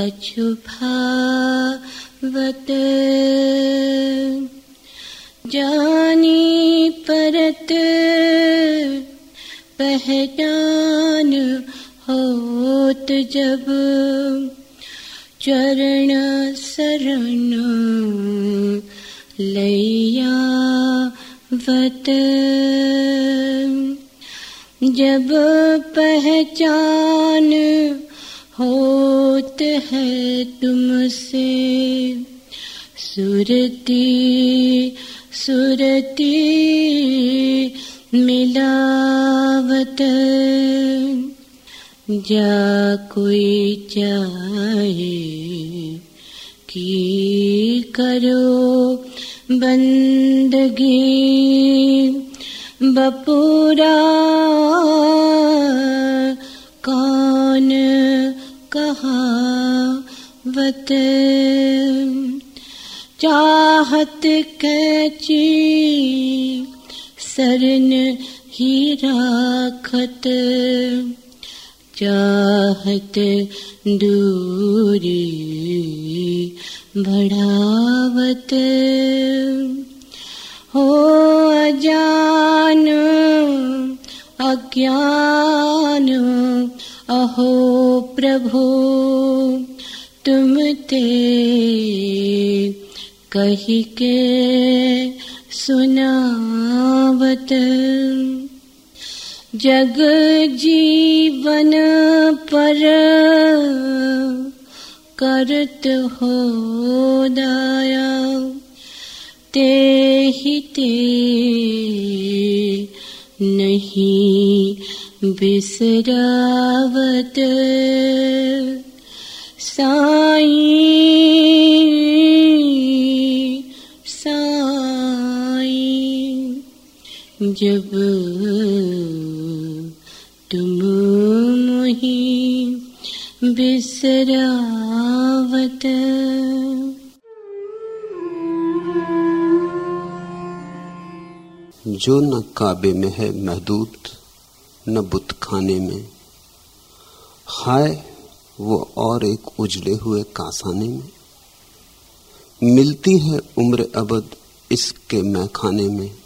कछु भावत जानी परत पहचान होत जब। चरण शरण लैया वत जब पहचान होत है तुमसे। सुरती सुरती मिलावत जा कोई चाहे कि करो बंदगी। बपूरा कौन चाहत कैची ही राखत चाहत दूरी बढ़ावत। हो अजान अज्ञान अहो प्रभु तुम ते कही के सुनावत। जग जीवन पर करत हो दाया। ते ही ते नहीं बिसरावत। साई साई जब तुम बिसरावत। जो न काबे में है महदूद न बुत खाने में। हाय वो और एक उजड़े हुए कासाने में। मिलती है उम्र अबद इसके मैखाने में।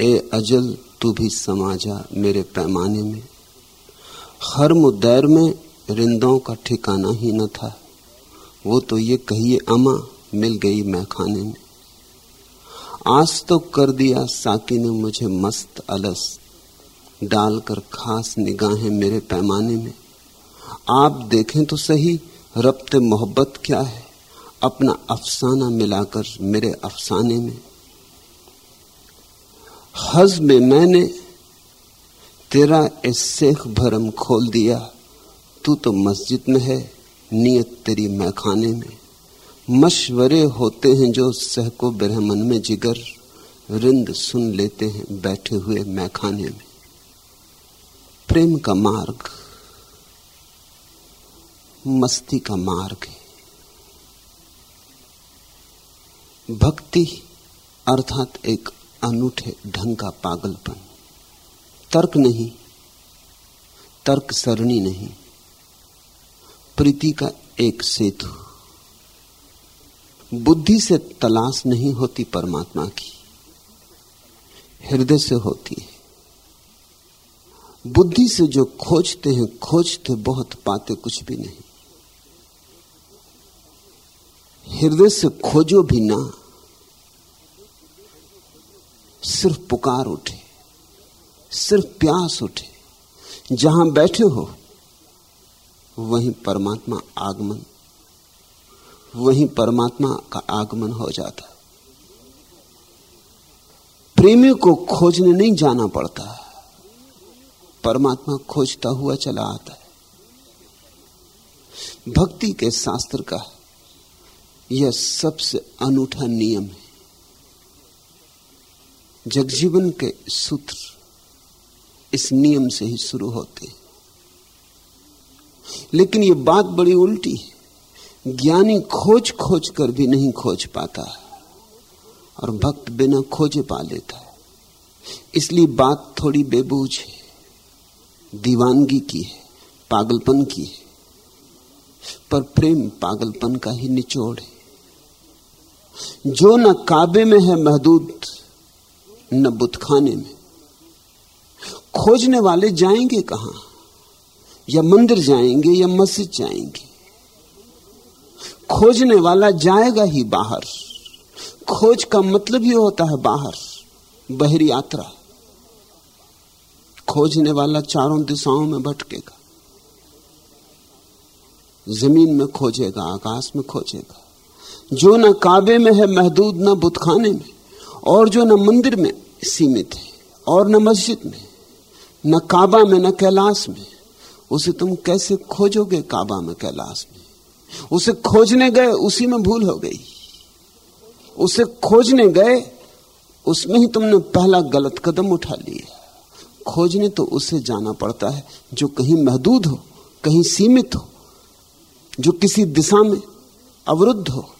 ए अजल, तू भी समा जा मेरे पैमाने में। हर मुदैर में रिंदों का ठिकाना ही न था। वो तो ये कहिए अमा, मिल गई मैखाने में। आज तो कर दिया साकी ने मुझे मस्त अलस। डालकर खास निगाहें मेरे पैमाने में। आप देखें तो सही, रब्त मोहब्बत क्या है? अपना अफसाना मिलाकर मेरे अफसाने में। हज में मैंने तेरा इस शेख भरम खोल दिया, तू तो मस्जिद में है, नियत तेरी मैखाने में। मशवरे होते हैं जो सहको ब्रह्मन में जिगर, रिंद सुन लेते हैं बैठे हुए मैखाने में। प्रेम का मार्ग मस्ती का मार्ग है। भक्ति अर्थात एक अनूठे ढंग का पागलपन। तर्क नहीं, तर्क सरणी नहीं। प्रीति का एक सेतु। बुद्धि से तलाश नहीं होती परमात्मा की, हृदय से होती है। बुद्धि से जो खोजते हैं, खोजते बहुत, पाते कुछ भी नहीं। हृदय से खोजो भी ना, सिर्फ़ पुकार उठे, सिर्फ़ प्यास उठे। जहाँ बैठे हो, वहीं परमात्मा आगमन, वहीं परमात्मा का आगमन हो जाता। प्रेमी को खोजने नहीं जाना पड़ता, परमात्मा खोजता हुआ चला आता है। भक्ति के शास्त्र का यह सबसे अनूठा नियम है। जगजीवन के सूत्र इस नियम से ही शुरू होते हैं। लेकिन यह बात बड़ी उल्टी है। ज्ञानी खोज खोज कर भी नहीं खोज पाता और भक्त बिना खोजे पा लेता है। इसलिए बात थोड़ी बेबूझ है। दीवानगी की है, पागलपन की है। पर प्रेम पागलपन का ही निचोड़ है। जो न काबे में है महदूद, न बुतखाने में। खोजने वाले जाएँगे कहाँ? या मंदिर जाएँगे या मस्जिद जाएँगे? खोजने वाला जाएगा ही बाहर। खोज का मतलब ही होता है बाहर, बहरी यात्रा। खोजने वाला चारों दिशाओं में भटकेगा। ज़मीन में खोजेगा, आकाश में खोजेगा। जो न काबे में है महदूद, न बुतखाने में, और जो न मंदिर में सीमित है, और न मस्जिद में, न काबा में, न कैलाश में, उसे तुम कैसे खोजोगे काबा में, कैलाश में? उसे खोजने गए, उसी में भूल हो गई। उसे खोजने गए, उसमें ही तुमने पहला गलत कदम उठा लिया। खोजने तो उसे जाना पड़ता है, जो कहीं महदूद हो, कहीं सीमित हो, जो किसी दिशा में अवरुद्ध हो।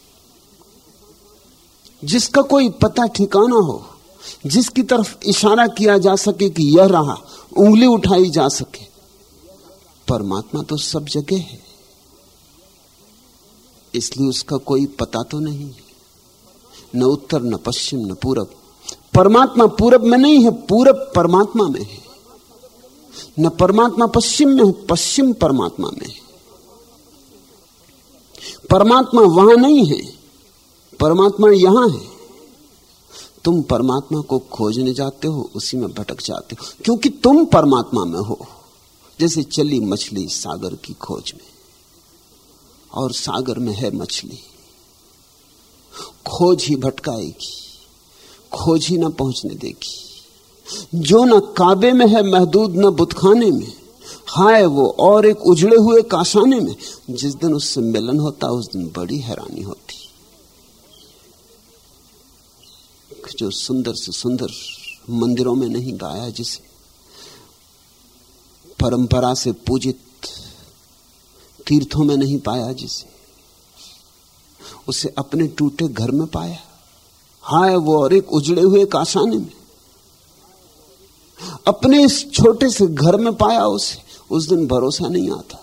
जिसका कोई पता ठिकाना हो, जिसकी तरफ़ इशारा किया जा सके कि यह रहा, उंगली उठाई जा सके, परमात्मा तो सब जगह है। इसलिए उसका कोई पता तो नहीं है। न उत्तर, न पश्चिम, न पूरब। परमात्मा पूरब में नहीं है, पूरब परमात्मा में है। न परमात्मा पश्चिम में है, पश्चिम परमात्मा में है। परमात्मा वहाँ नहीं है। परमात्मा यहाँ है। तुम परमात्मा को खोजने जाते हो, उसी में भटक जाते हो। क्योंकि तुम परमात्मा में हो, जैसे चली मछली सागर की खोज में। और सागर में है मछली। खोज ही भटकाएगी, खोज ही ना पहुँचने देगी। जो ना काबे में है, महदूद ना बुतखाने में, हाय वो और एक उजड़े हुए कासाने में। जिस दिन उससे मिलन होता, उस दिन बड़ी हैरानी होती। जो सुंदर से सुंदर मंदिरों में नहीं गाया जिसे परंपरा से पूजित तीर्थों में नहीं पाया जिसे उसे अपने टूटे घर में पाया। हाय वो और एक उजड़े हुए काशाने में। अपने इस छोटे से घर में पाया उसे। उस दिन भरोसा नहीं आता,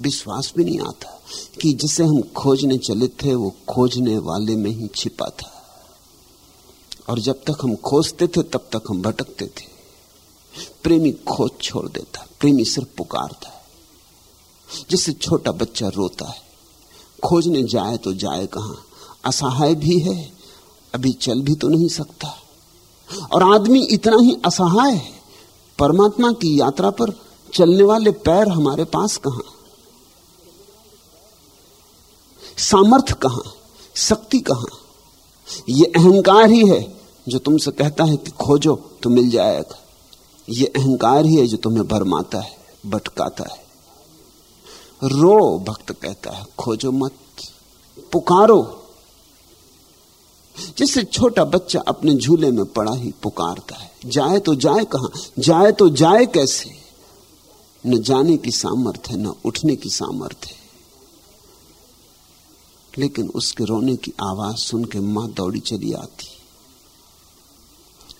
विश्वास भी नहीं आता कि जिसे हम खोजने चले थे, वो खोजने वाले में ही छिपा था। और जब तक हम खोजते थे, तब तक हम भटकते थे। प्रेमी खोज छोड़ देता, प्रेमी सिर्फ़ पुकारता है। जिससे छोटा बच्चा रोता है। खोजने जाए तो जाए कहाँ। असहाय भी है, अभी चल भी तो नहीं सकता। और आदमी इतना ही असहाय है, परमात्मा की यात्रा पर चलने वाले पैर हमारे पास कहाँ। सामर्थ्य कहाँ, शक्ति कहाँ। ये अहंकार ही है जो तुमसे कहता है कि खोजो तो मिल जाएगा। ये अहंकार ही है जो तुम्हें भरमाता है, भटकाता है। रो, भक्त कहता है, खोजो मत, पुकारो। जिससे छोटा बच्चा अपने झूले में पड़ा ही पुकारता है, जाए तो जाए कहाँ, जाए तो जाए कैसे? न जाने की सामर्थ्य, न उठने की सामर्थ्य। लेकिन उसके रोने की आवाज़ सुन के माँ दौड़ी चली आती।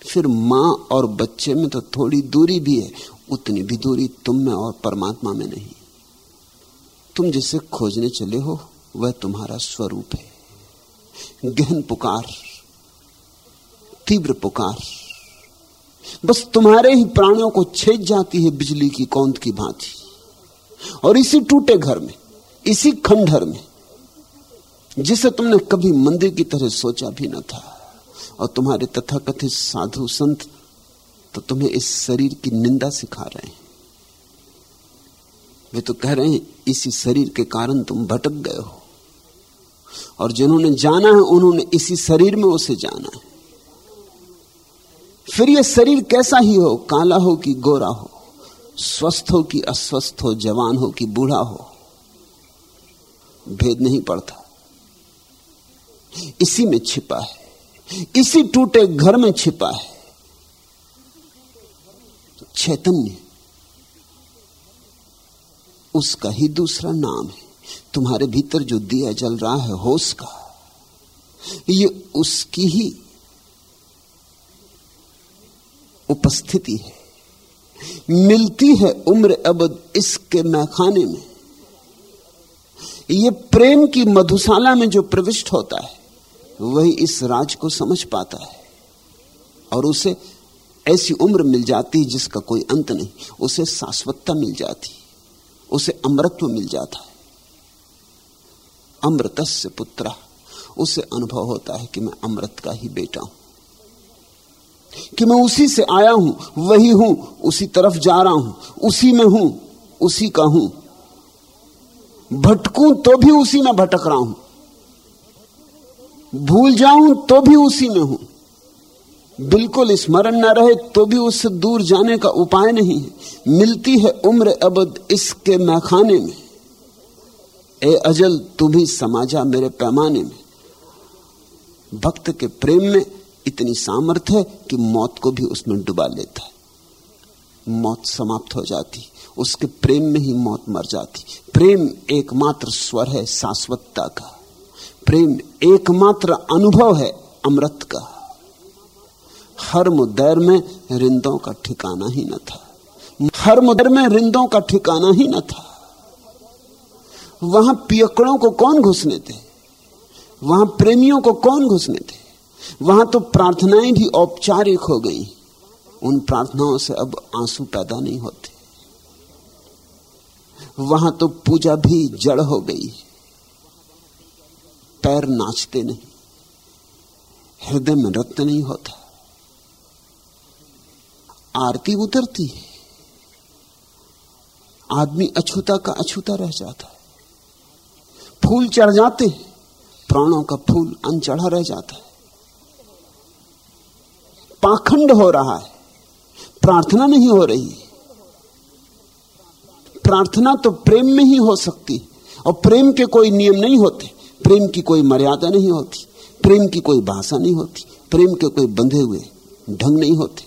फिर माँ और बच्चे में तो थोड़ी दूरी भी है, उतनी भी दूरी तुम में और परमात्मा में नहीं। तुम जिसे खोजने चले हो, वह तुम्हारा स्वरूप है। गहन पुकार, तीव्र पुकार। बस तुम्हारे ही प्राणों को छेद जाती है बिजली की, कौंद की भांति। और इसी टूटे घर में, इसी खंडहर में जिसे तुमने कभी मंदिर की तरह सोचा भी न था, और तुम्हारे तथाकथित साधु संत तो तुम्हें इस शरीर की निंदा सिखा रहे हैं। वे तो कह रहे हैं, इसी शरीर के कारण तुम भटक गए हो, और जिन्होंने जाना है, उन्होंने इसी शरीर में उसे जाना है। फिर यह शरीर कैसा ही हो, काला हो कि गोरा हो, स्वस्थ हो कि अस्वस्थ हो, जवान हो कि बूढ़ा हो, भेद नहीं पड़ता। इसी में छिपा है। इसी टूटे घर में छिपा है। चैतन्य, उसका ही दूसरा नाम है। तुम्हारे भीतर जो दिया जल रहा है होश का ये उसकी ही उपस्थिति है। मिलती है उम्र अबद इसके मैखाने में। ये प्रेम की मधुशाला में जो प्रविष्ट होता है वही इस राज को समझ पाता है और उसे ऐसी उम्र मिल जाती जिसका कोई अंत नहीं। उसे शाश्वतता मिल जाती, उसे अमृत्व मिल जाता है। अमृत से पुत्र, उसे अनुभव होता है कि मैं अमृत का ही बेटा हूँ, कि मैं उसी से आया हूँ, वही हूँ, उसी तरफ़ जा रहा हूँ, उसी में हूँ, उसी का हूँ। भटकूं तो भी उसी में भटक रहा हूँ। भूल जाऊँ तो भी उसी में हूँ। बिल्कुल स्मरण न रहे तो भी उससे दूर जाने का उपाय नहीं है। मिलती है उम्र अबद इसके मैखाने में। ए अजल, तू भी समाजा मेरे पैमाने में। भक्त के प्रेम में इतनी सामर्थ्य है कि मौत को भी उसमें डुबा लेता है। मौत समाप्त हो जाती, उसके प्रेम में ही मौत मर जाती। प्रेम एकमात्र स्वर है शाश्वतता का। प्रेम एकमात्र अनुभव है अमृत का। हर मुद्दैर में रिंदों का ठिकाना ही न था। हर मुद्दैर में रिंदों का ठिकाना ही न था। वहाँ पियकड़ों को कौन घुसने थे वहाँ प्रेमियों को कौन घुसने थे वहाँ तो प्रार्थनाएँ भी औपचारिक हो गई। उन प्रार्थनाओं से अब आँसू पैदा नहीं होते। वहाँ तो पूजा भी जड़ हो गई। पैर नाचते नहीं, हृदय में रक्त नहीं होता। आरती उतरती है, आदमी अछूता का अछूता रह जाता है। फूल चढ़ जाते हैं, प्राणों का फूल अनचढ़ा रह जाता है। पाखंड हो रहा है, प्रार्थना नहीं हो रही प्रार्थना तो प्रेम में ही हो सकती और प्रेम के कोई नियम नहीं होते। प्रेम की कोई मर्यादा नहीं होती, प्रेम की कोई भाषा नहीं होती, प्रेम के कोई बंधे हुए ढंग नहीं होते।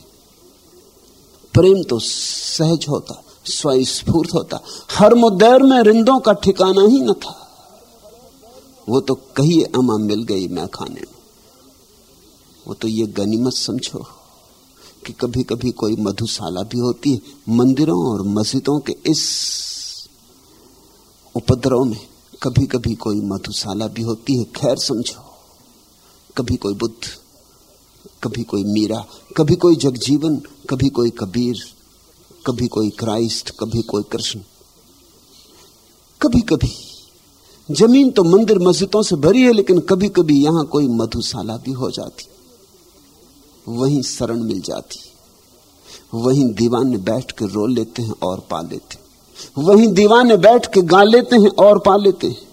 प्रेम तो सहज होता, स्वस्फूर्त होता। हर मुद्देर में रिंदों का ठिकाना ही न था। वो तो कही अमा मिल गई मैं खाने में। वो तो ये गनीमत समझो कि कभी कभी कोई मधुशाला भी होती है, मंदिरों और मस्जिदों के इस उपद्रव में। कभी कभी कोई मधुशाला भी होती है, खैर समझो। कभी कोई बुद्ध, कभी कोई मीरा, कभी कोई जगजीवन, कभी कोई कबीर, कभी कोई क्राइस्ट, कभी कोई कृष्ण। कभी कभी ज़मीन तो मंदिर मस्जिदों से भरी है, लेकिन कभी कभी यहाँ कोई मधुशाला भी हो जाती। वहीं शरण मिल जाती। वहीं दीवाने बैठ कर रो लेते हैं और पा लेते वहीं दीवाने बैठ के गा लेते हैं और पा लेते हैं।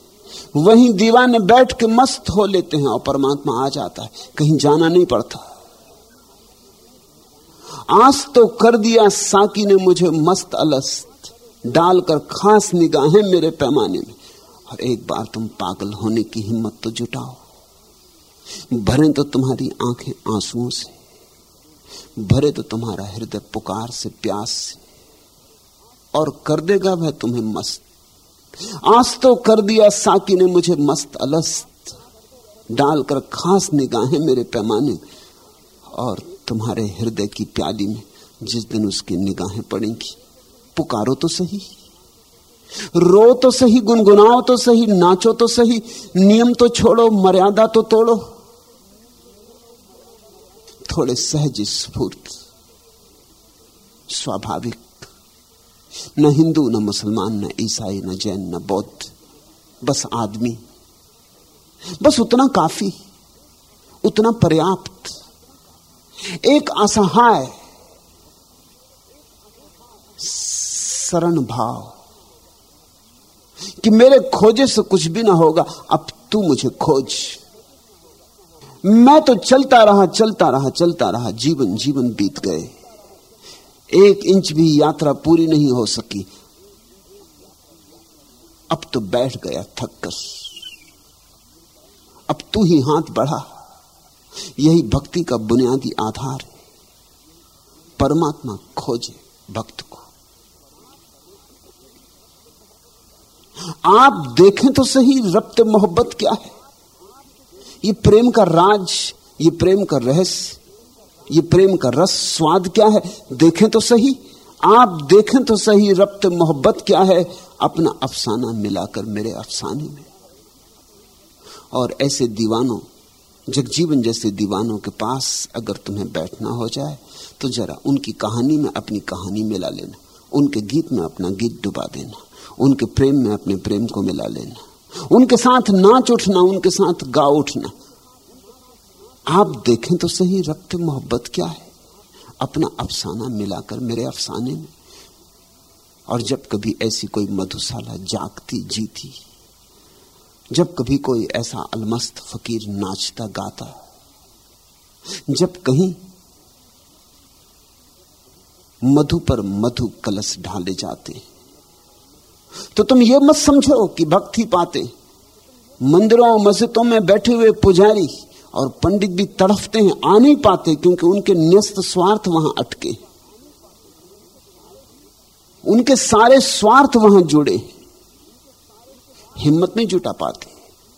वहीं दीवाने बैठ के मस्त हो लेते हैं और परमात्मा आ जाता है। कहीं जाना नहीं पड़ता। आज तो कर दिया साकी ने मुझे मस्त अलस्त। डालकर खास निगाहें मेरे पैमाने में। और एक बार तुम पागल होने की हिम्मत तो जुटाओ। भरे तो तुम्हारी आँखें आंसुओं से। भरे तो तुम्हारा हृदय पुकार से प्यास से। और कर देगा वह तुम्हें मस्त। आज तो कर दिया, साकी ने मुझे मस्त अलस्त। डालकर खास निगाहें मेरे पैमाने और तुम्हारे हृदय की प्याली में जिस दिन उसकी निगाहें पड़ेंगी। पुकारो तो सही। रो तो सही, गुनगुनाओ तो सही, नाचो तो सही, नियम तो छोड़ो, मर्यादा तो तोड़ो। थोड़े सहज स्फूर्त, स्वाभाविक न हिंदू, न मुसलमान, न ईसाई, न जैन, न बौद्ध, बस आदमी। बस उतना काफ़ी, उतना पर्याप्त। एक असहाय शरण भाव कि मेरे खोजे से कुछ भी ना होगा, अब तू मुझे खोज। मैं तो चलता रहा चलता रहा चलता रहा, जीवन जीवन बीत गए। एक इंच भी यात्रा पूरी नहीं हो सकी। अब तो बैठ गया थक कर अब तू ही हाथ बढ़ा। यही भक्ति का बुनियादी आधार है। परमात्मा खोजे भक्त को। आप देखें तो सही, रब्त मोहब्बत क्या है? ये प्रेम का राज, ये प्रेम का रहस्य ये प्रेम का रस, स्वाद क्या है? देखें तो सही। आप देखें तो सही रब्त मोहब्बत क्या है? अपना अफसाना मिलाकर मेरे अफसाने में। और ऐसे दीवानों, जगजीवन जैसे दीवानों के पास अगर तुम्हें बैठना हो जाए तो जरा उनकी कहानी में अपनी कहानी मिला लेना। उनके गीत में अपना गीत डुबा देना। उनके प्रेम में अपने प्रेम को मिला लेना। उनके साथ नाच उठना, उनके साथ गा उठना। आप देखें तो सही, रक्त मोहब्बत क्या है? अपना अफसाना मिलाकर मेरे अफसाने में। और जब कभी ऐसी कोई मधुशाला जागती, जीती, जब कभी कोई ऐसा अलमस्त फकीर नाचता, गाता, जब कहीं मधु पर मधु कलश ढाले जाते तो तुम ये मत समझो कि भक्ति पाते। मंदिरों, मस्जिदों में बैठे हुए पुजारी और पंडित भी तड़फते हैं, आ नहीं पाते क्योंकि उनके न्यस्त स्वार्थ वहाँ अटके। उनके सारे स्वार्थ वहाँ जुड़े। हिम्मत नहीं जुटा पाते,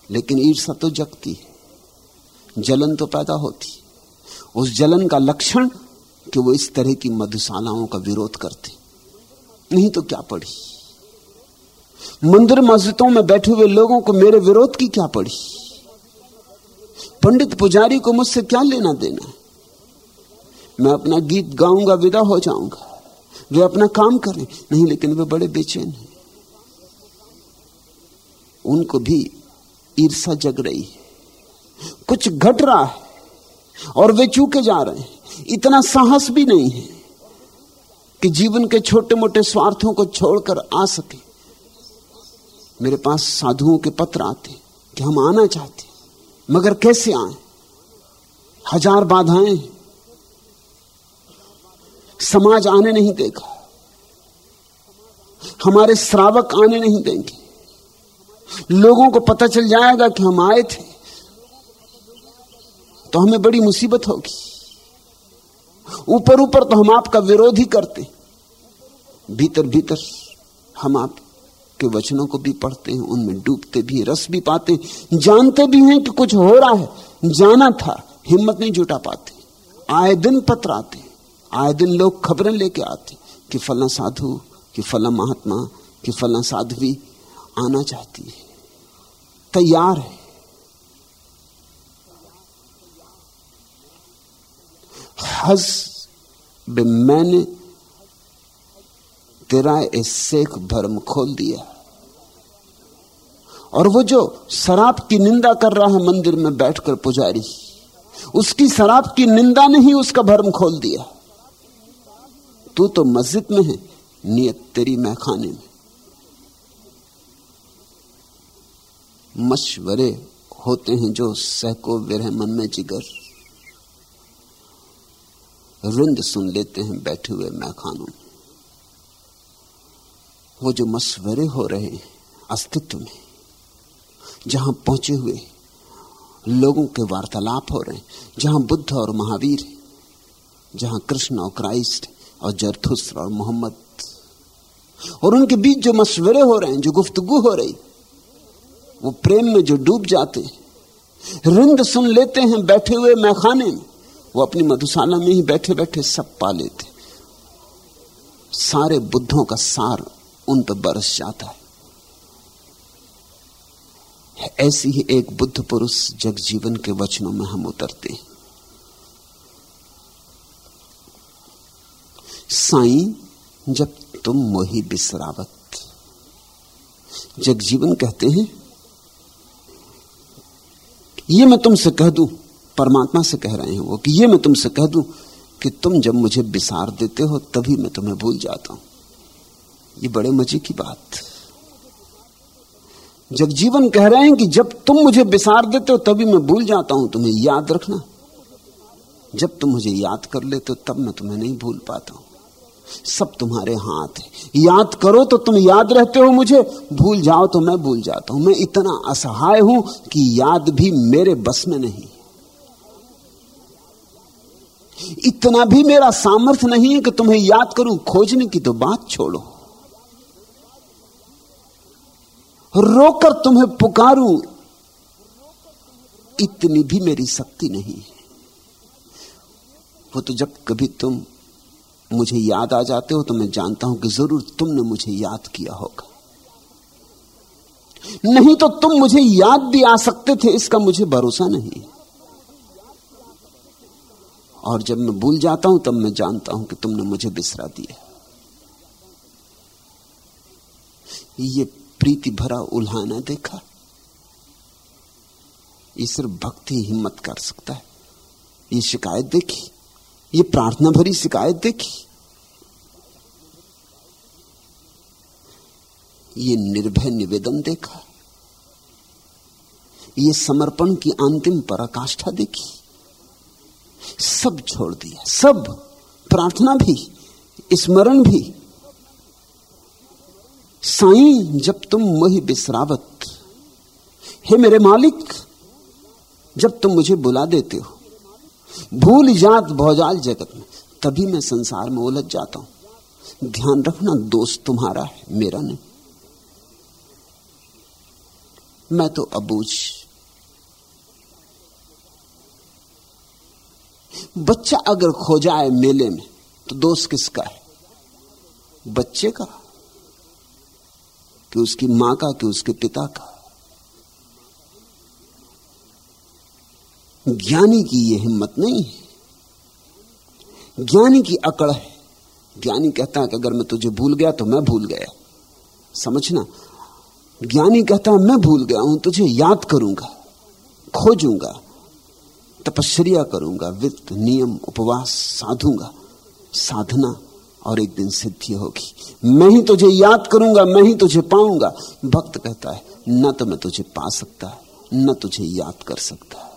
लेकिन ईर्षा तो जगती है। जलन तो पैदा होती। उस जलन का लक्षण कि वो इस तरह की मधुशालाओं का विरोध करते। नहीं तो क्या पड़ी मंदिर मस्जिदों में बैठे हुए लोगों को मेरे विरोध की क्या पड़ी पंडित पुजारी को मुझसे क्या लेना देना? मैं अपना गीत गाऊँगा, विदा हो जाऊँगा। वे अपना काम करें, नहीं, लेकिन वे बड़े बेचैन हैं। उनको भी ईर्षा जग रही है। कुछ घट रहा है, और वे चूके जा रहे हैं। इतना साहस भी नहीं है कि जीवन के छोटे मोटे स्वार्थों को छोड़कर आ सके। मेरे पास साधुओं के पत्र आते कि हम आना चाहते मगर कैसे आए? हज़ार बाधाएँ। समाज आने नहीं देगा। हमारे श्रावक आने नहीं देंगे। लोगों को पता चल जाएगा कि हम आए थे। तो हमें बड़ी मुसीबत होगी। ऊपर ऊपर तो हम आपका विरोध ही करते। भीतर भीतर हम आप के वचनों को भी पढ़ते हैं, उनमें डूबते भी रस भी पाते जानते भी हैं कि कुछ हो रहा है। जाना था, हिम्मत नहीं जुटा पाते। आए दिन पत्र आते आए दिन लोग खबरें लेके आते कि फला साधु, कि फला महात्मा, कि फला साध्वी आना चाहती है। तैयार है। हज मैंने तेरा इस शेख भरम खोल दिया। और वो जो शराब की निंदा कर रहा है मंदिर में बैठकर पुजारी, उसकी शराब की निंदा ने ही उसका भरम खोल दिया। तू तो मस्जिद में है, नियत तेरी मैखाने में। मशवरे होते हैं जो सहको विरह मन में जिगर। रुंद सुन लेते हैं बैठे हुए मैखानों में। वो जो मशवरे हो रहे हैं, अस्तित्व में, जहाँ पहुँचे हुए लोगों के वार्तालाप हो रहे हैं, जहाँ बुद्ध और महावीर जहाँ कृष्ण और क्राइस्ट और जरथुस्र और मोहम्मद और उनके बीच जो मशवरे हो रहे हैं, जो गुफ्तगु हो रही, वो प्रेम में जो डूब जाते हैं, रिंद सुन लेते हैं बैठे हुए मैखाने में, वो अपनी मधुशाला में ही बैठे बैठे सब पा लेते सारे बुद्धों का सार उन पर बरस जाता है। ऐसी ही एक बुद्ध पुरुष जगजीवन के वचनों में हम उतरते हैं। साई, जब तुम मोही बिसरावत। जगजीवन कहते हैं, ये मैं तुमसे कह दूँ, परमात्मा से कह रहे हैं वो, कि ये मैं तुमसे कह दूँ कि तुम जब मुझे बिसार देते हो, तभी मैं तुम्हें भूल जाता हूँ। ये बड़े मज़े की बात। जगजीवन कह रहे हैं कि जब तुम मुझे बिसार देते हो, तभी मैं भूल जाता हूँ, तुम्हें याद रखना। जब तुम मुझे याद कर लेते हो, तब मैं तुम्हें नहीं भूल पाता हूँ। सब तुम्हारे हाथ है। याद करो तो तुम याद रहते हो मुझे, भूल जाओ तो मैं भूल जाता हूँ। मैं इतना असहाय हूँ कि याद भी मेरे बस में नहीं। इतना भी मेरा सामर्थ्य नहीं है कि तुम्हें याद करूँ। खोजने की तो बात छोड़ो। रोकर तुम्हें पुकारूं, इतनी भी मेरी शक्ति नहीं है। वो तो जब कभी तुम मुझे याद आ जाते हो तो मैं जानता हूँ कि ज़रूर तुमने मुझे याद किया होगा। नहीं तो तुम मुझे याद भी आ सकते थे, इसका मुझे भरोसा नहीं। और जब मैं भूल जाता हूँ, तब मैं जानता हूँ कि तुमने मुझे बिसरा दिया। ये प्रीति भरा उल्हाना देखा। ये सिर्फ़ भक्ति हिम्मत कर सकता है। ये शिकायत देखी। ये प्रार्थना भरी शिकायत देखी। ये निर्भय निवेदन देखा। ये समर्पण की अंतिम पराकाष्ठा देखी। सब छोड़ दिया। सब प्रार्थना भी, स्मरण भी। साईं, जब तुम मोहि बिसरावत। हे मेरे मालिक, जब तुम मुझे बुला देते हो, भूल जात भौजाल जगत में, तभी मैं संसार में उलझ जाता हूँ। ध्यान रखना, दोस्त तुम्हारा है, मेरा नहीं। मैं तो अबूझ। बच्चा अगर खो जाए मेले में तो दोस्त किसका है? बच्चे का। कि उसकी माँ का, कि उसके पिता का। ज्ञानी की यह हिम्मत नहीं है। ज्ञानी की अकड़ है। ज्ञानी कहता है कि अगर मैं तुझे भूल गया तो मैं भूल गया। समझना, ज्ञानी कहता है, मैं भूल गया हूँ, तुझे याद करूँगा, खोजूँगा, तपश्चर्या करूँगा, वित्त, नियम, उपवास साधूँगा, साधना और एक दिन सिद्धि होगी। मैं ही तुझे याद करूँगा, मैं ही तुझे पाऊँगा। भक्त कहता है, न तो मैं तुझे पा सकता, न तुझे याद कर सकता।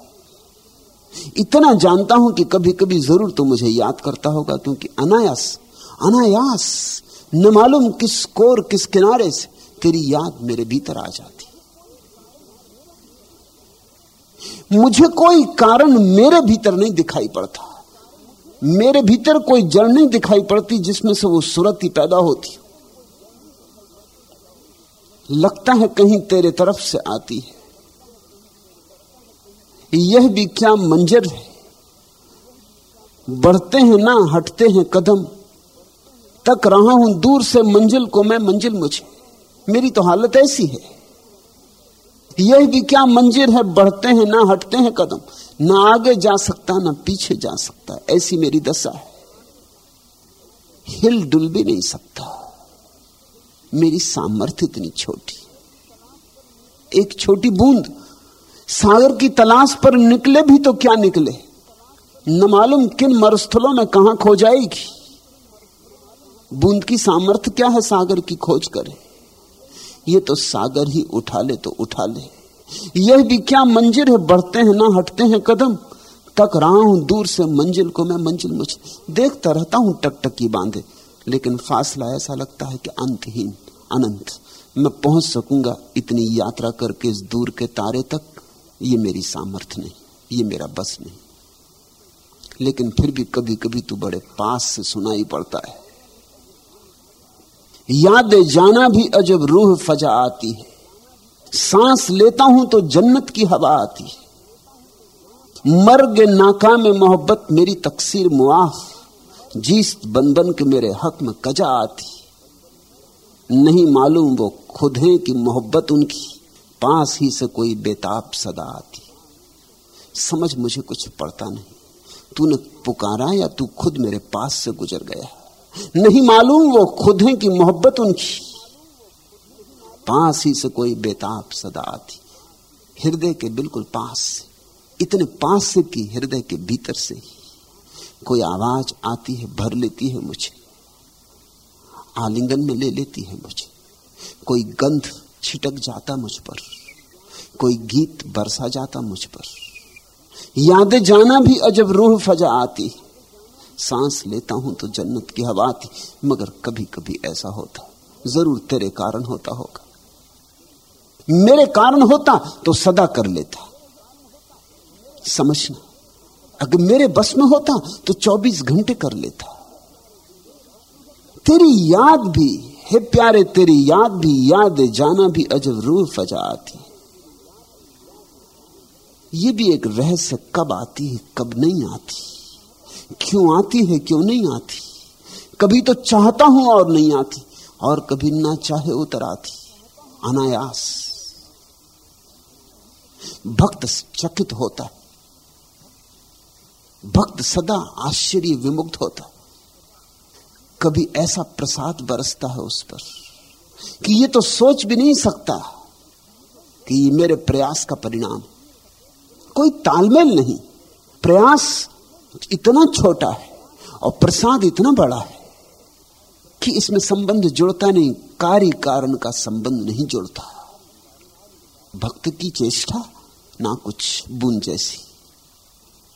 इतना जानता हूँ कि कभी कभी ज़रूर तो मुझे याद करता होगा, क्योंकि अनायास अनायास, न मालूम किस कोर, किस किनारे से तेरी याद मेरे भीतर आ जाती। मुझे कोई कारण मेरे भीतर नहीं दिखाई पड़ता। मेरे भीतर कोई जड़ नहीं दिखाई पड़ती जिसमें से वो सूरत ही पैदा होती। लगता है कहीं तेरे तरफ़ से आती है। यह भी क्या मंजर है? बढ़ते हैं ना, हटते हैं कदम। तक रहा हूँ, दूर से मंजिल को मैं मंजिल मुझे। मेरी तो हालत ऐसी है। यह भी क्या मंजिल है, बढ़ते हैं ना हटते हैं कदम। ना आगे जा सकता, ना पीछे जा सकता, ऐसी मेरी दशा है। हिल डुल भी नहीं सकता। मेरी सामर्थ्य इतनी छोटी। एक छोटी बूंद। सागर की तलाश पर निकले भी तो क्या निकले? न मालूम किन मरुस्थलों में कहाँ खो जाएगी। बूंद की सामर्थ्य क्या है सागर की खोज करे? ये तो सागर ही उठा ले तो उठा ले। यह भी क्या मंजिल है? बढ़ते हैं ना हटते हैं कदम। तक रहा हूँ, दूर से मंजिल को मैं मंजिल मुझ। देखता रहता हूँ टकटकी बांधे। लेकिन फासला ऐसा लगता है कि अंतहीन, अनंत। मैं पहुँच सकूँगा इतनी यात्रा करके इस दूर के तारे तक। ये मेरी सामर्थ्य नहीं, ये मेरा बस नहीं। लेकिन फिर भी कभी कभी तू बड़े पास से सुनाई पड़ता है। याद जाना भी अजब रूह फजा आती है। सांस लेता हूँ तो जन्नत की हवा आती है। मर्ग नाका में मोहब्बत मेरी तकसीर मुआफ जीस बन बन के मेरे हक में कजा आती नहीं मालूम वो खुद हैं कि मोहब्बत उनकी पास ही से कोई बेताब सदा आती समझ मुझे कुछ पड़ता नहीं। तूने पुकारा या तू खुद मेरे पास से गुजर गया नहीं मालूम वो खुद है कि मोहब्बत उनकी। पास ही से कोई बेताब सदा आती। हृदय के बिल्कुल पास से, इतने पास से कि हृदय के भीतर से ही। कोई आवाज़ आती है, भर लेती है मुझे। आलिंगन में ले लेती है मुझे। कोई गंध छिटक जाता मुझ पर। कोई गीत बरसा जाता मुझ पर। यादें जाना भी अजब रूह फजा आती। सांस लेता हूँ तो जन्नत की हवा आती, मगर कभी कभी ऐसा होता, ज़रूर तेरे कारण होता होगा। मेरे कारण होता तो सदा कर लेता। समझना, अगर मेरे बस में होता तो 24 घंटे कर लेता। तेरी याद भी, है प्यारे, तेरी याद भी, याद जाना भी अजब रूह फजा आती ये भी एक रहस्य कब आती है, कब नहीं आती। क्यों आती है, क्यों नहीं आती? कभी तो चाहता हूँ और नहीं आती, और कभी ना चाहे उतर आती। अनायास। भक्त चकित होता है। भक्त सदा आश्चर्य विमुक्त होता कभी ऐसा प्रसाद बरसता है उस पर, कि ये तो सोच भी नहीं सकता कि ये मेरे प्रयास का परिणाम कोई तालमेल नहीं। प्रयास इतना छोटा है और प्रसाद इतना बड़ा है कि इसमें संबंध जुड़ता नहीं, कार्य कारण का संबंध नहीं जुड़ता। भक्त की चेष्टा ना कुछ बूंद जैसी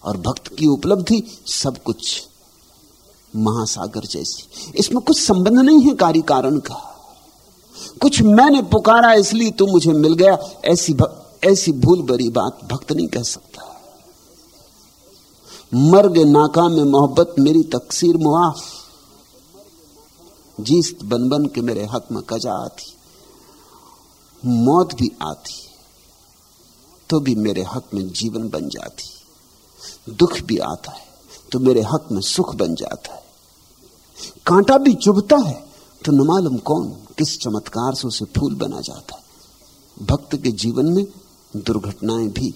और भक्त की उपलब्धि सब कुछ महासागर जैसी। इसमें कुछ संबंध नहीं है कार्य कारण का। कुछ मैंने पुकारा इसलिए तू मुझे मिल गया, ऐसी ऐसी भूल भरी बात भक्त नहीं कह सकता। मर्ग नाकाम मोहब्बत मेरी तकसीर मुआफ जीत बन बन के मेरे हक में कजा आती। मौत भी आती तो भी मेरे हक में जीवन बन जाती। दुख भी आता है तो मेरे हक में सुख बन जाता है। कांटा भी चुभता है तो न मालूम कौन किस चमत्कार से उसे फूल बना जाता है। भक्त के जीवन में दुर्घटनाएँ भी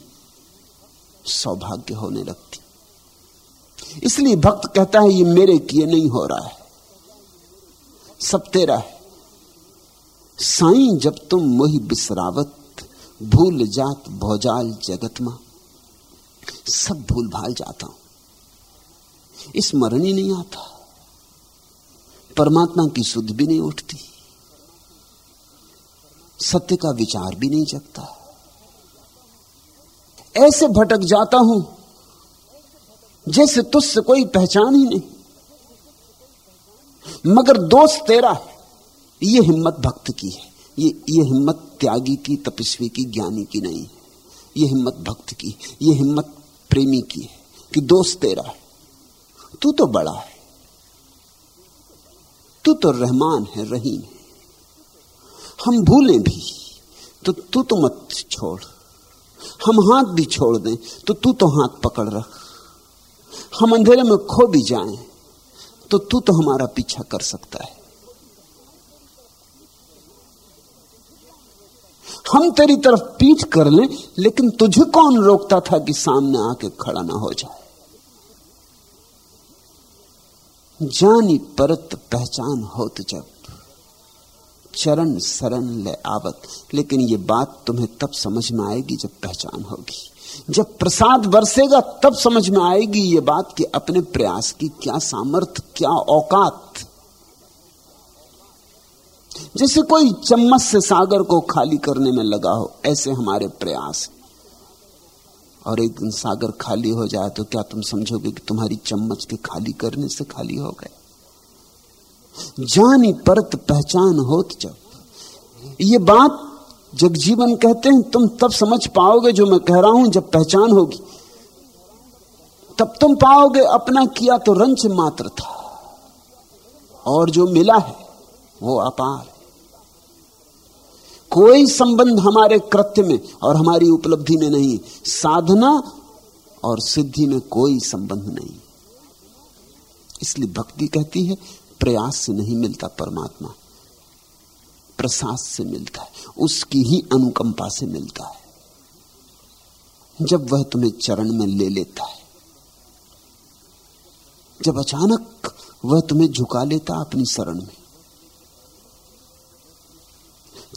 सौभाग्य होने लगती। इसलिए भक्त कहता है, ये मेरे किए नहीं हो रहा है। सब तेरा है। साईं, जब तुम मोहि बिसरावत, भूल जात भौजाल जगत मा। सब भूल भाल जाता हूँ। स्मरण ही नहीं आता। परमात्मा की सुध भी नहीं उठती। सत्य का विचार भी नहीं जगता। ऐसे भटक जाता हूँ जैसे तुझसे कोई पहचान ही नहीं। मगर दोस्त तेरा है। ये हिम्मत भक्त की है। ये ये हिम्मत त्यागी की, तपस्वी की, ज्ञानी की नहीं है। ये हिम्मत भक्त की ये हिम्मत प्रेमी की है कि दोस्त तेरा है। तू तो बड़ा है। तू तो रहमान है, रहीम है। हम भूलें भी तो तू तो मत छोड़। हम हाथ भी छोड़ दें तो तू तो हाथ पकड़ रख। हम अंधेरे में खो भी जाएँ तो तू तो हमारा पीछा कर सकता है। हम तेरी तरफ़ पीठ कर लें, लेकिन तुझे कौन रोकता था कि सामने आके खड़ा ना हो जाए? जानी परत पहचान होत जब, चरण शरण ले आवत। लेकिन ये बात तुम्हें तब समझ में आएगी जब पहचान होगी। जब प्रसाद बरसेगा, तब समझ में आएगी ये बात कि अपने प्रयास की क्या सामर्थ्य क्या औकात। जैसे कोई चम्मच से सागर को खाली करने में लगा हो, ऐसे हमारे प्रयास। और एक दिन सागर खाली हो जाए तो क्या तुम समझोगे कि तुम्हारी चम्मच के खाली करने से खाली हो गए? जानी परत पहचान होत जब। ये बात जगजीवन कहते हैं, तुम तब समझ पाओगे जो मैं कह रहा हूँ जब पहचान होगी। तब तुम पाओगे अपना किया तो रंच मात्र था। और जो मिला है, वो अपार कोई संबंध हमारे कृत्य में और हमारी उपलब्धि में नहीं। साधना और सिद्धि में कोई संबंध नहीं। इसलिए भक्ति कहती है, प्रयास से नहीं मिलता परमात्मा। प्रसाद से मिलता है, उसकी ही अनुकंपा से मिलता है। जब वह तुम्हें चरण में ले लेता है, जब अचानक वह तुम्हें झुका लेता अपनी शरण में,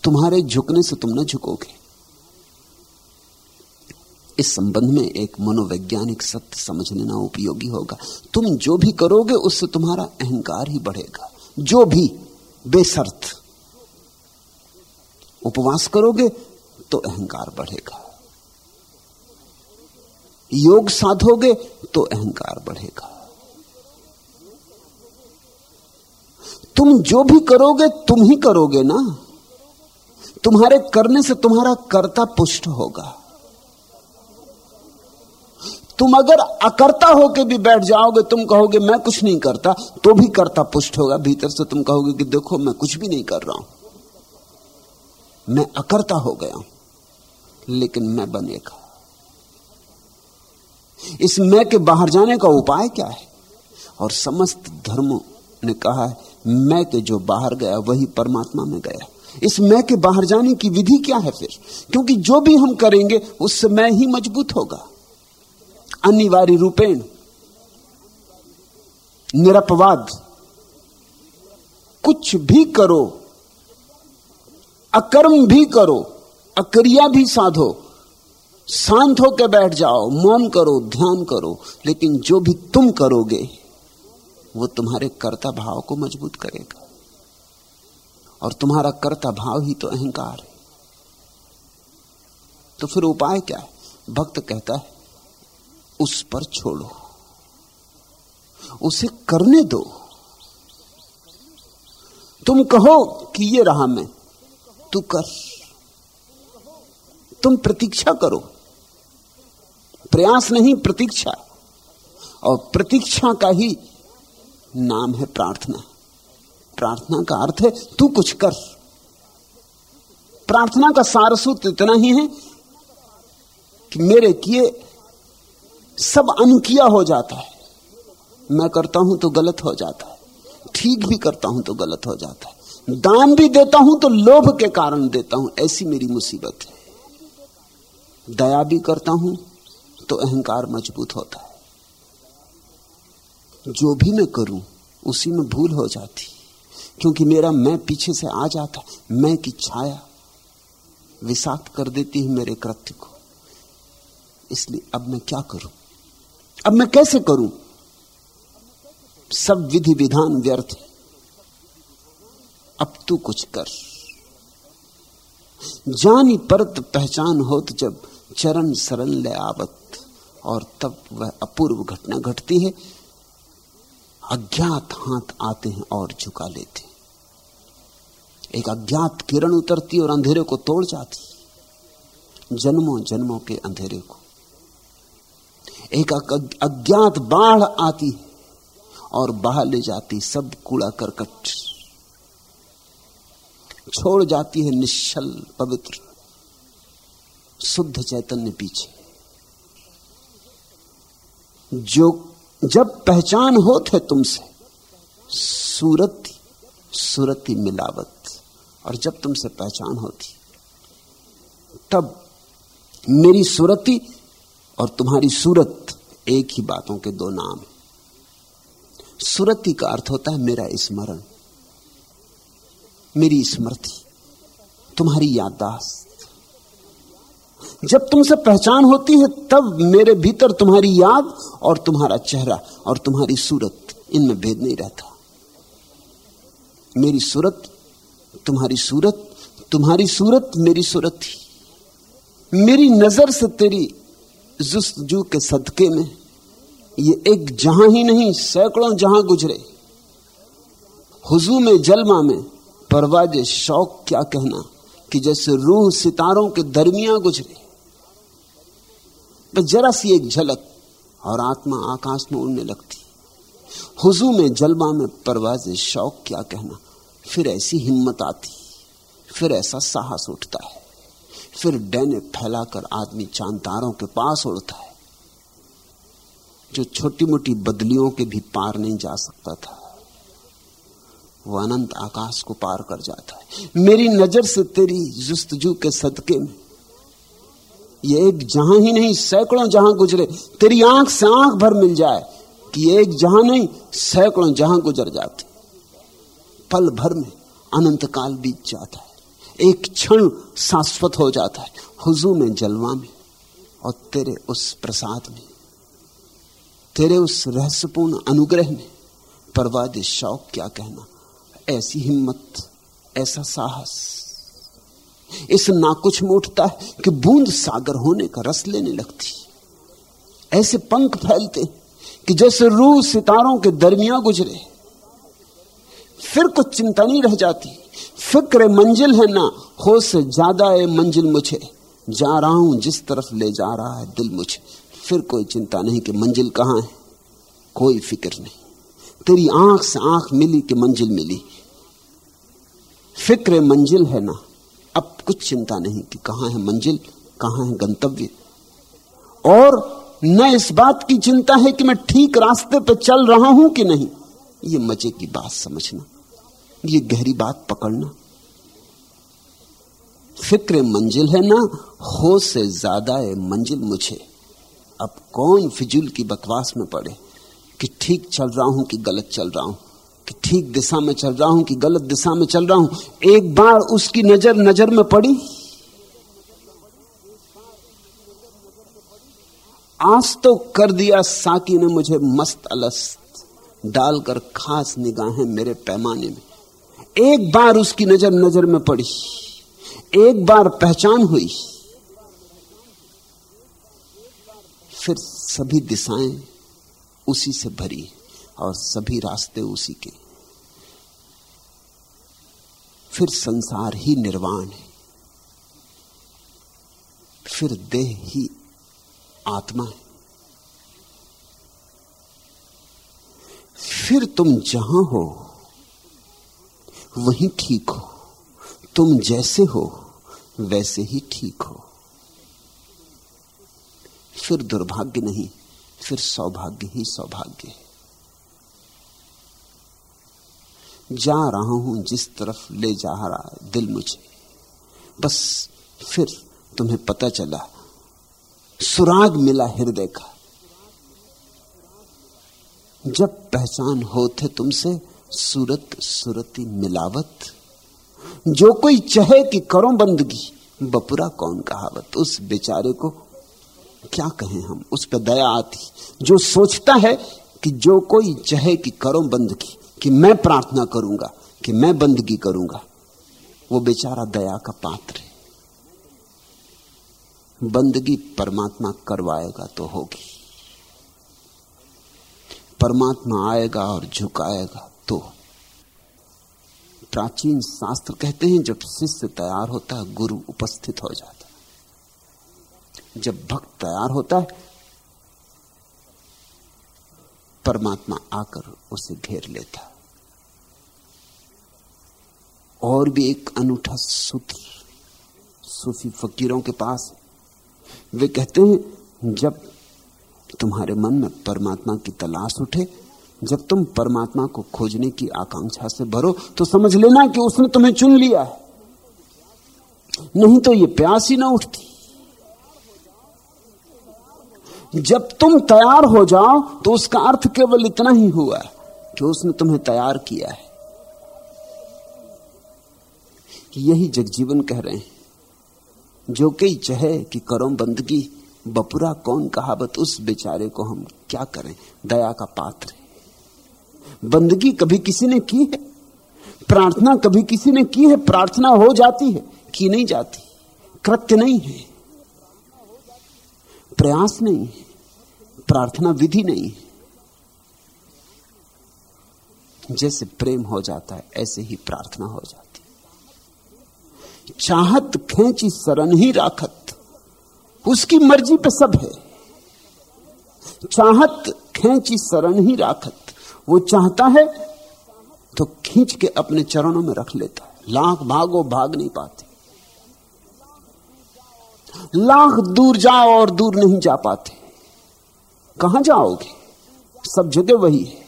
तुम्हारे झुकने से तुम न झुकोगे। इस संबंध में एक मनोवैज्ञानिक सत्य समझ लेना उपयोगी होगा। तुम जो भी करोगे, उससे तुम्हारा अहंकार ही बढ़ेगा। जो भी बेसर्त उपवास करोगे तो अहंकार बढ़ेगा। योग साधोगे तो अहंकार बढ़ेगा। तुम जो भी करोगे, तुम ही करोगे ना? तुम्हारे करने से तुम्हारा कर्ता पुष्ट होगा। तुम अगर अकर्ता होके भी बैठ जाओगे, तुम कहोगे, मैं कुछ नहीं करता तो भी कर्ता पुष्ट होगा। भीतर से तुम कहोगे कि, देखो, मैं कुछ भी नहीं कर रहा हूँ। मैं अकर्ता हो गया हूँ, लेकिन मैं बनेगा इस मैं के बाहर जाने का उपाय क्या है? और समस्त धर्मों ने कहा है, मैं के जो बाहर गया, वही परमात्मा में गया। इस मैं के बाहर जाने की विधि क्या है फिर? क्योंकि जो भी हम करेंगे, उससे मैं ही मज़बूत होगा। अनिवार्य रूपेण निरपवाद। कुछ भी करो अकर्म भी करो, अक्रिया भी साधो। शांत होकर बैठ जाओ, मौन करो, ध्यान करो, लेकिन जो भी तुम करोगे, वो तुम्हारे कर्ता भाव को मज़बूत करेगा। और तुम्हारा कर्ता भाव ही तो अहंकार है। तो फिर उपाय क्या है? भक्त कहता है, उस पर छोड़ो। उसे करने दो। तुम कहो कि ये रहा मैं। तू कर। तुम प्रतीक्षा करो। प्रयास नहीं, प्रतीक्षा। और प्रतीक्षा का ही नाम है प्रार्थना। प्रार्थना का अर्थ है, तू कुछ कर। प्रार्थना का सारसूत इतना ही है कि मेरे किए सब अनकिया हो जाता है। मैं करता हूँ तो गलत हो जाता है। ठीक भी करता हूँ तो गलत हो जाता है। दान भी देता हूँ तो लोभ के कारण देता हूँ। ऐसी मेरी मुसीबत है। दया भी करता हूँ तो अहंकार मज़बूत होता है। जो भी मैं करूँ, उसी में भूल हो जाती क्योंकि मेरा मैं पीछे से आ जाता मैं की छाया विषाक्त कर देती है मेरे कृत्य को। इसलिए अब मैं क्या करूँ? अब मैं कैसे करूँ? सब विधि विधान व्यर्थ है। अब तू कुछ कर। जानी परत पहचान होत जब चरण सरल ले आवत, और तब वह अपूर्व घटना घटती है। अज्ञात हाथ आते हैं और झुका लेते एक अज्ञात किरण उतरती और अंधेरे को तोड़ जाती जन्मों जन्मों के अंधेरे को। एक अज्ञात बाढ़ आती और बाहर ले जाती सब कूड़ा करकट। छोड़ जाती है निश्चल पवित्र। शुद्ध चैतन्य पीछे। जो, जब पहचान होते तुमसे, सूरत, सूरती मिलावत और जब तुमसे पहचान होती, तब मेरी सूरती और तुम्हारी सूरत एक ही बातों के दो नाम है। सूरती का अर्थ होता है मेरा स्मरण। मेरी स्मृति, तुम्हारी याददाश्त। जब तुमसे पहचान होती है, तब मेरे भीतर तुम्हारी याद और तुम्हारा चेहरा और तुम्हारी सूरत इनमें भेद नहीं रहता। मेरी सूरत, तुम्हारी सूरत तुम्हारी सूरत मेरी सूरत थी मेरी नज़र से तेरी जुस्तजू के सदके में ये एक जहाँ ही नहीं, सैकड़ों जहाँ गुजरे। हुजू में, जलमा में परवाज शौक क्या कहना कि जैसे रूह सितारों के दरमिया गुजरे। बस जरा सी एक झलक और आत्मा आकाश में उड़ने लगती। हुजू में जलवा में परवाज शौक क्या कहना? फिर ऐसी हिम्मत आती, फिर ऐसा साहस उठता है, फिर डैने फैलाकर आदमी चाँद तारों के पास उड़ता है, जो छोटी मोटी बदलियों के भी पार नहीं जा सकता था। वो अनंत आकाश को पार कर जाता है। मेरी नज़र से तेरी जुस्तजू के सदके में। ये एक जहाँ ही नहीं, सैकड़ों जहाँ गुजरे, तेरी आँख से आँख भर मिल जाए कि एक जहाँ नहीं, सैकड़ों जहाँ गुजर जाते। पल भर में अनंत काल बीत जाता है। एक क्षण शाश्वत हो जाता है, हुजू में, जलवा में, और तेरे उस प्रसाद में, तेरे उस रहस्यपूर्ण अनुग्रह में परवाद शौक क्या कहना। ऐसी हिम्मत, ऐसा साहस। इस ना कुछ में उठता है कि बूंद सागर होने का रस लेने लगती। ऐसे पंख फैलते कि जैसे रूह सितारों के दरमिया गुजरे। फिर कुछ चिंता नहीं रह जाती। फ़िक्र मंजिल है ना हो से ज़्यादा है मंजिल मुझे। जा रहा हूँ जिस तरफ़ ले जा रहा है दिल मुझे। फिर कोई चिंता नहीं कि मंजिल कहाँ है, कोई फ़िक्र नहीं। तेरी आँख से आँख मिली कि मंजिल मिली। फ़िक्र मंजिल है ना, अब कुछ चिंता नहीं कि कहाँ है मंजिल, कहाँ है गंतव्य। और न इस बात की चिंता है कि मैं ठीक रास्ते पर चल रहा हूँ कि नहीं। ये मज़े की बात समझना, ये गहरी बात पकड़ना। फ़िक्र मंजिल है ना, हो से ज़्यादा है मंजिल मुझे। अब कौन फिजुल की बकवास में पड़े? कि ठीक चल रहा हूँ कि गलत चल रहा हूँ, कि ठीक दिशा में चल रहा हूँ कि गलत दिशा में चल रहा हूँ। एक बार उसकी नज़र नज़र में पड़ी। आज तो कर दिया साकी ने मुझे मस्त अलस्त डालकर खास निगाहें मेरे पैमाने में। एक बार उसकी नज़र नज़र में पड़ी, एक बार पहचान हुई। फिर सभी दिशाएँ उसी से भरी और सभी रास्ते उसी के। फिर संसार ही निर्वाण है। फिर देह ही आत्मा है। फिर तुम जहाँ हो, वहीं ठीक हो। तुम जैसे हो, वैसे ही ठीक हो। फिर दुर्भाग्य नहीं फिर सौभाग्य ही सौभाग्य है। जा रहा हूँ जिस तरफ़ ले जा रहा है, दिल मुझे। बस फिर तुम्हें पता चला, सुराग मिला हृदय का। जब पहचान होते तुमसे, सूरत सूरती मिलावत जो कोई चहे कि करो बंदगी, बपुरा कौन कहावत, उस बेचारे को क्या कहें हम? उस पर दया आती। जो सोचता है कि जो कोई चाहे कि करो बंदगी, कि मैं प्रार्थना करूँगा, कि मैं बंदगी करूँगा, वो बेचारा दया का पात्र है। बंदगी परमात्मा करवाएगा तो होगी। परमात्मा आएगा और झुकाएगा तो। प्राचीन शास्त्र कहते हैं, जब शिष्य तैयार होता है, गुरु उपस्थित हो जाता जब भक्त तैयार होता है, परमात्मा आकर उसे घेर लेता और भी एक अनूठा सूत्र, सूफी फकीरों के पास, वे कहते हैं, जब तुम्हारे मन में परमात्मा की तलाश उठे, जब तुम परमात्मा को खोजने की आकांक्षा से भरो तो समझ लेना कि उसने तुम्हें चुन लिया है। नहीं तो ये प्यास ही ना उठती। जब तुम तैयार हो जाओ तो उसका अर्थ केवल इतना ही हुआ कि उसने तुम्हें तैयार किया है। यही जगजीवन कह रहे हैं। जो कई चहे कि करो बंदगी, बपुरा कौन कहावत, उस बेचारे को हम क्या करें? दया का पात्र बंदगी कभी किसी ने की है? प्रार्थना कभी किसी ने की है? प्रार्थना हो जाती है की नहीं जाती? कृत्य नहीं है। प्रयास नहीं, प्रार्थना विधि नहीं। जैसे प्रेम हो जाता है, ऐसे ही प्रार्थना हो जाती है। चाहत खेची शरण ही राखत, उसकी मर्ज़ी पे सब है। चाहत खेची शरण ही राखत, वो चाहता है तो खींच के अपने चरणों में रख लेता है। लाख भागो, भाग नहीं पाते। लाख दूर जाओ और दूर नहीं जा पाते। कहाँ जाओगे? सब जगह वही है।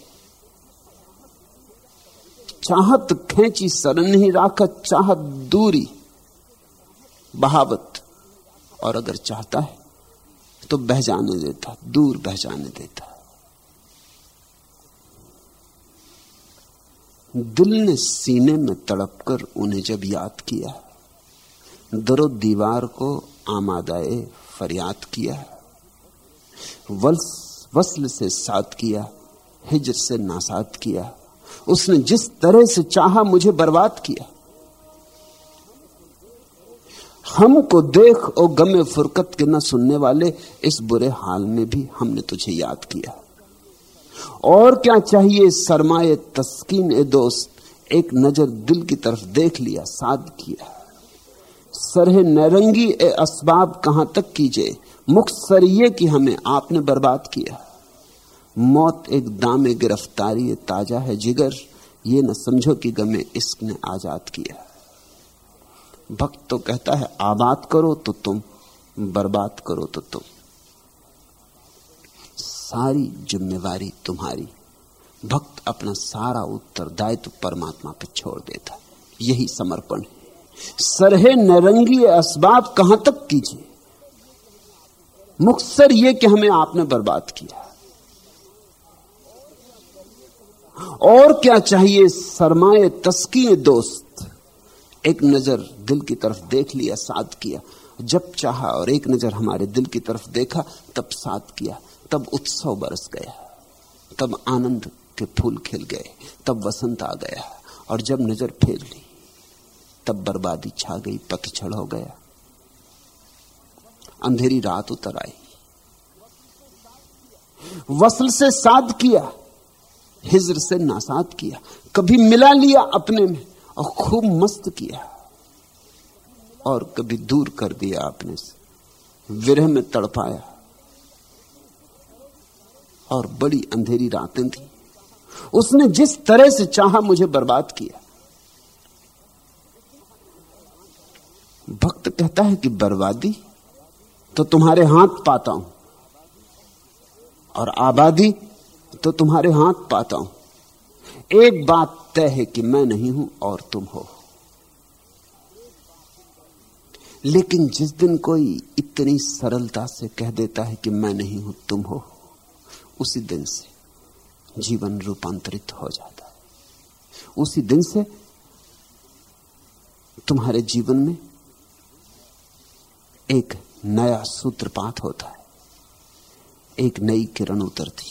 चाहत खेची शरण ही राखत, चाहत दूरी, बहावत। और अगर चाहता है तो बह जाने देता, दूर बह जाने देता। दिल ने सीने में तड़पकर उन्हें जब याद किया, दरो दीवार को आमादाए फरियाद किया वल्स वसल से साथ किया हिजर से नासाद किया उसने जिस तरह से चाहा मुझे बर्बाद किया हमको देख और गमे फुरकत के न सुनने वाले, इस बुरे हाल में भी हमने तुझे याद किया और क्या चाहिए सरमाए तस्कीन ए दोस्त? एक नज़र दिल की तरफ़ देख लिया साध किया सरहे नरंगी ए असबाब कहाँ तक कीजिए मुख सरिये की हमें आपने बर्बाद किया। मौत एक दामे गिरफ्तारी ताज़ा है जिगर, ये न समझो कि गमे इश्क ने आज़ाद किया। भक्त तो कहता है, आबाद करो तो तुम, बर्बाद करो तो तुम। सारी जिम्मेवारी तुम्हारी। भक्त अपना सारा उत्तरदायित्व परमात्मा पर छोड़ देता यही समर्पण है। सरहे नरंगी असबाब कहाँ तक कीजिए। मुखसर ये कि हमें आपने बर्बाद किया। और क्या चाहिए सरमाए तस्की दोस्त। एक नज़र दिल की तरफ़ देख लिया, साथ किया। जब चाहा और एक नज़र हमारे दिल की तरफ़ देखा, तब साथ किया। तब उत्सव बरस गया। तब आनंद के फूल खिल गए। तब वसंत आ गया। और जब नज़र फेर ली तब बर्बादी छा गई, पतझड़ हो गया। अंधेरी रात उतर आई। वसल से साध किया, हिजर से नासाद किया, कभी मिला लिया अपने में और खूब मस्त किया, और कभी दूर कर दिया अपने से। विरह में तड़पाया, और बड़ी अंधेरी रातें थी। उसने जिस तरह से चाहा मुझे बर्बाद किया। कहता है कि बर्बादी तो तुम्हारे हाथ पाता हूँ। और आबादी तो तुम्हारे हाथ पाता हूँ। एक बात तय है कि मैं नहीं हूँ और तुम हो। लेकिन जिस दिन कोई इतनी सरलता से कह देता है कि मैं नहीं हूँ, तुम हो, उसी दिन से जीवन रूपांतरित हो जाता है। उसी दिन से तुम्हारे जीवन में एक नया सूत्रपात होता है। एक नई किरण उतरती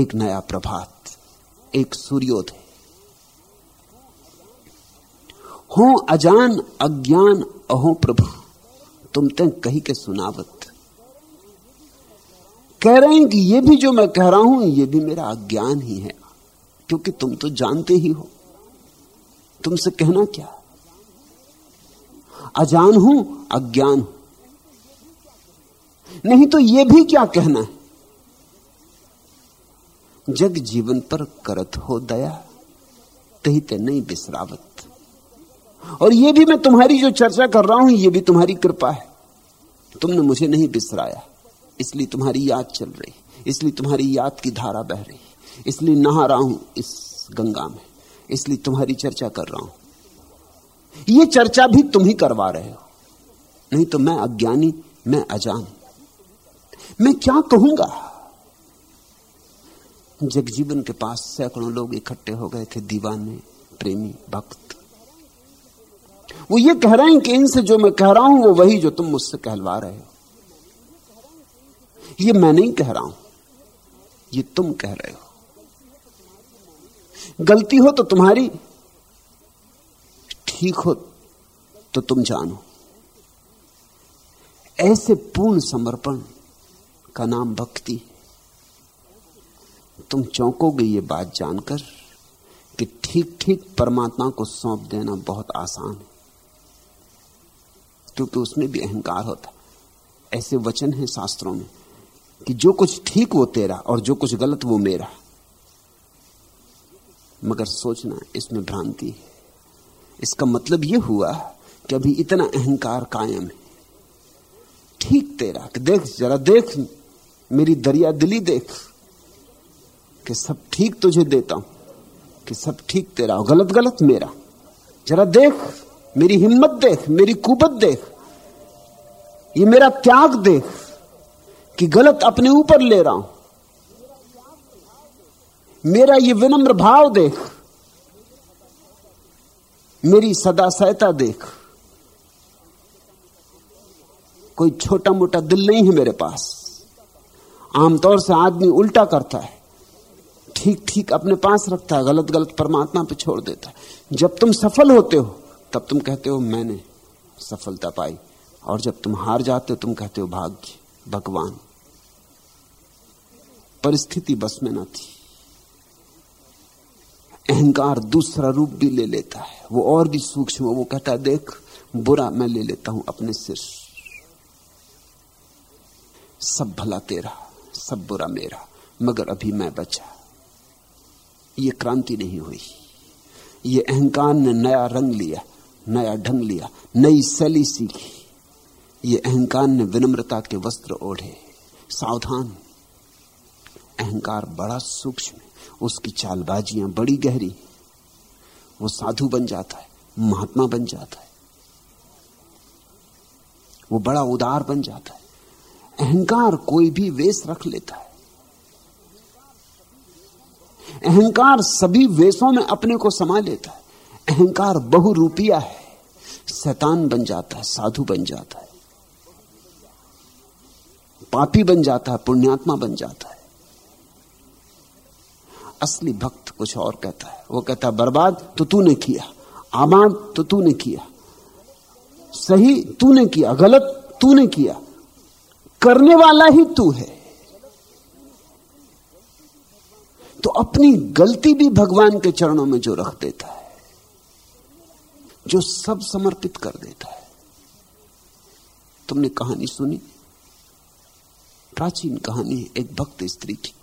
एक नया प्रभात। एक सूर्योदय। हो अजान अज्ञान, अहो प्रभु। तुम ते कही के सुनावत। कह रहे हैं कि ये भी जो मैं कह रहा हूँ, ये भी मेरा अज्ञान ही है। क्योंकि तुम तो जानते ही हो। तुमसे कहना क्या अजान हूँ, अज्ञान हूँ। नहीं तो यह भी क्या कहना? है जग जीवन पर करत हो दया तही ते नहीं बिसरावत। और यह भी मैं तुम्हारी जो चर्चा कर रहा हूँ यह भी तुम्हारी कृपा है। तुमने मुझे नहीं बिसराया, इसलिए तुम्हारी याद चल रही, इसलिए तुम्हारी याद की धारा बह रही, इसलिए नहा रहा हूँ इस गंगा में, इसलिए तुम्हारी चर्चा कर रहा हूँ। यह चर्चा भी तुम ही करवा रहे हो, नहीं तो मैं अज्ञानी, मैं अजान। मैं क्या कहूँगा? जगजीवन के पास सैकड़ों लोग इकट्ठे हो गए थे दीवाने, प्रेमी, भक्त। वो ये कह रहे हैं कि इनसे जो मैं कह रहा हूँ, वो वही जो तुम मुझसे कहलवा रहे हो। ये मैं नहीं कह रहा हूँ, ये तुम कह रहे हो। गलती हो तो तुम्हारी, ठीक हो तो तुम जानो। ऐसे पूर्ण समर्पण का नाम भक्ति। तुम चौंकोगे ये बात जानकर कि ठीक ठीक परमात्मा को सौंप देना बहुत आसान है। क्योंकि उसमें भी अहंकार होता ऐसे वचन है शास्त्रों में कि जो कुछ ठीक वो तेरा और जो कुछ गलत वो मेरा। मगर सोचना, इसमें भ्रांति है। इसका मतलब यह हुआ कि अभी इतना अहंकार कायम है। ठीक तेरा, कि देख, जरा देख मेरी दरिया दिली देख कि सब ठीक तुझे देता हूँ, कि सब ठीक तेरा गलत गलत मेरा। जरा देख, मेरी हिम्मत देख, मेरी कुबत देख, ये मेरा त्याग देख कि गलत अपने ऊपर ले रहा हूँ। मेरा ये विनम्र भाव देख, मेरी सदा सहायता देख। कोई छोटा मोटा दिल नहीं है मेरे पास। आमतौर से आदमी उल्टा करता है। ठीक ठीक अपने पास रखता है, गलत गलत परमात्मा पे छोड़ देता है। जब तुम सफल होते हो, तब तुम कहते हो, मैंने सफलता पाई। और जब तुम हार जाते हो, तुम कहते हो, भाग्य, भगवान। परिस्थिति बस में ना थी। अहंकार दूसरा रूप भी ले लेता है। वो और भी सूक्ष्म वो कहता है, देख, बुरा मैं ले लेता हूँ अपने सिर सब भला तेरा सब बुरा मेरा, मगर अभी मैं बचा। ये क्रांति नहीं हुई। ये अहंकार ने नया रंग लिया, नया ढंग लिया, नई शैली सीखी। ये अहंकार ने विनम्रता के वस्त्र ओढ़े। सावधान। अहंकार बड़ा सूक्ष्म उसकी चालबाजियाँ बड़ी गहरी वो साधु बन जाता है, महात्मा बन जाता है। वो बड़ा उदार बन जाता है। अहंकार कोई भी वेश रख लेता है। अहंकार सभी वेशों में अपने को समा लेता है। अहंकार बहुरूपिया है। शैतान बन जाता है, साधु बन जाता है। पापी बन जाता है, पुण्यात्मा बन जाता है। असली भक्त कुछ और कहता है। वो कहता है, बर्बाद तो तूने किया, आबाद तो तूने किया, सही तूने किया, गलत तूने किया करने वाला ही तू है। तो अपनी गलती भी भगवान के चरणों में जो रख देता है, जो सब समर्पित कर देता है। तुमने कहानी सुनी? प्राचीन कहानी एक भक्त स्त्री की।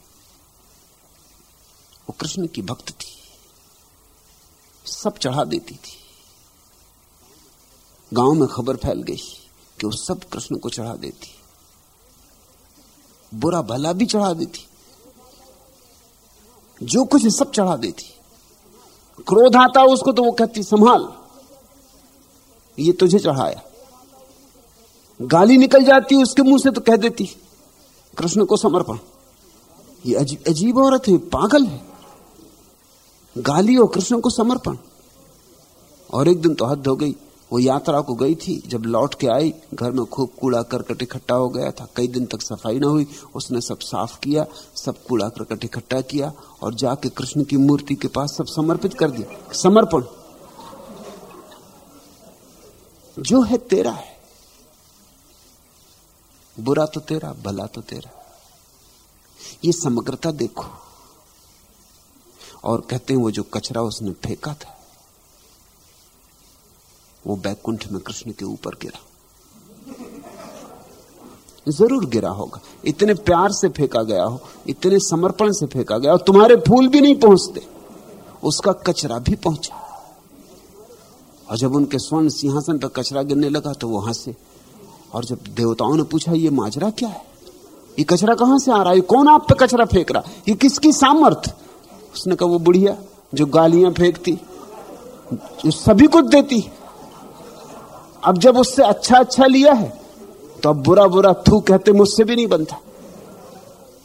वो कृष्ण की भक्त थी। सब चढ़ा देती थी। गाँव में खबर फैल गई कि वो सब कृष्ण को चढ़ा देती। बुरा भला भी चढ़ा देती। जो कुछ सब चढ़ा देती। क्रोध आता उसको तो वो कहती, संभाल। ये तुझे चढ़ाया। गाली निकल जाती उसके मुँह से तो कह देती, कृष्ण को समर्पण। ये अजीब अजीब औरत है, पागल है। गाली और कृष्ण को समर्पण। और एक दिन तो हद हो गई। वो यात्रा को गई थी, जब लौट के आई, घर में खूब कूड़ा करकट इकट्ठा हो गया था। कई दिन तक सफ़ाई ना हुई, उसने सब साफ़ किया, सब कूड़ा करकट इकट्ठा किया और जाके कृष्ण की मूर्ति के पास सब समर्पित कर दिया। समर्पण। जो है तेरा है। बुरा तो तेरा, भला तो तेरा। ये समग्रता देखो। और कहते हैं वो जो कचरा उसने फेंका था वो बैकुंठ में कृष्ण के ऊपर गिरा। ज़रूर गिरा होगा। इतने प्यार से फेंका गया हो, इतने समर्पण से फेंका गया और तुम्हारे फूल भी नहीं पहुँचते। उसका कचरा भी पहुँचा। और जब उनके स्वर्ण सिंहासन पर कचरा गिरने लगा तो वो हंसे। और जब देवताओं ने पूछा, ये माजरा क्या है? ये कचरा कहाँ से आ रहा है? कौन आप पे कचरा फेंक रहा ये किसकी सामर्थ? उसने कहा, वो बुढ़िया जो गालियाँ फेंकती, जो सभी कुछ देती अब जब उससे अच्छा अच्छा लिया है तो अब बुरा बुरा थू कहते मुझसे भी नहीं बनता।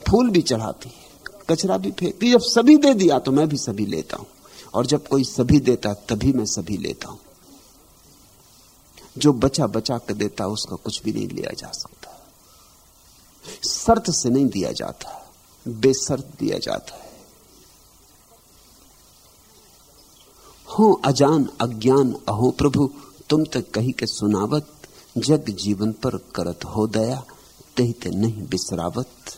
फूल भी चढ़ाती कचरा भी फेंकती जब सभी दे दिया तो मैं भी सभी लेता हूँ। और जब कोई सभी देता, तभी मैं सभी लेता हूँ। जो बचा बचा कर देता, उसका कुछ भी नहीं लिया जा सकता। शर्त से नहीं दिया जाता बेसर्त दिया जाता है। हो अजान, अज्ञान, अहो प्रभु तुम तक कही के सुनावत जग जीवन पर करत हो दया तेहते नहीं बिसरावत।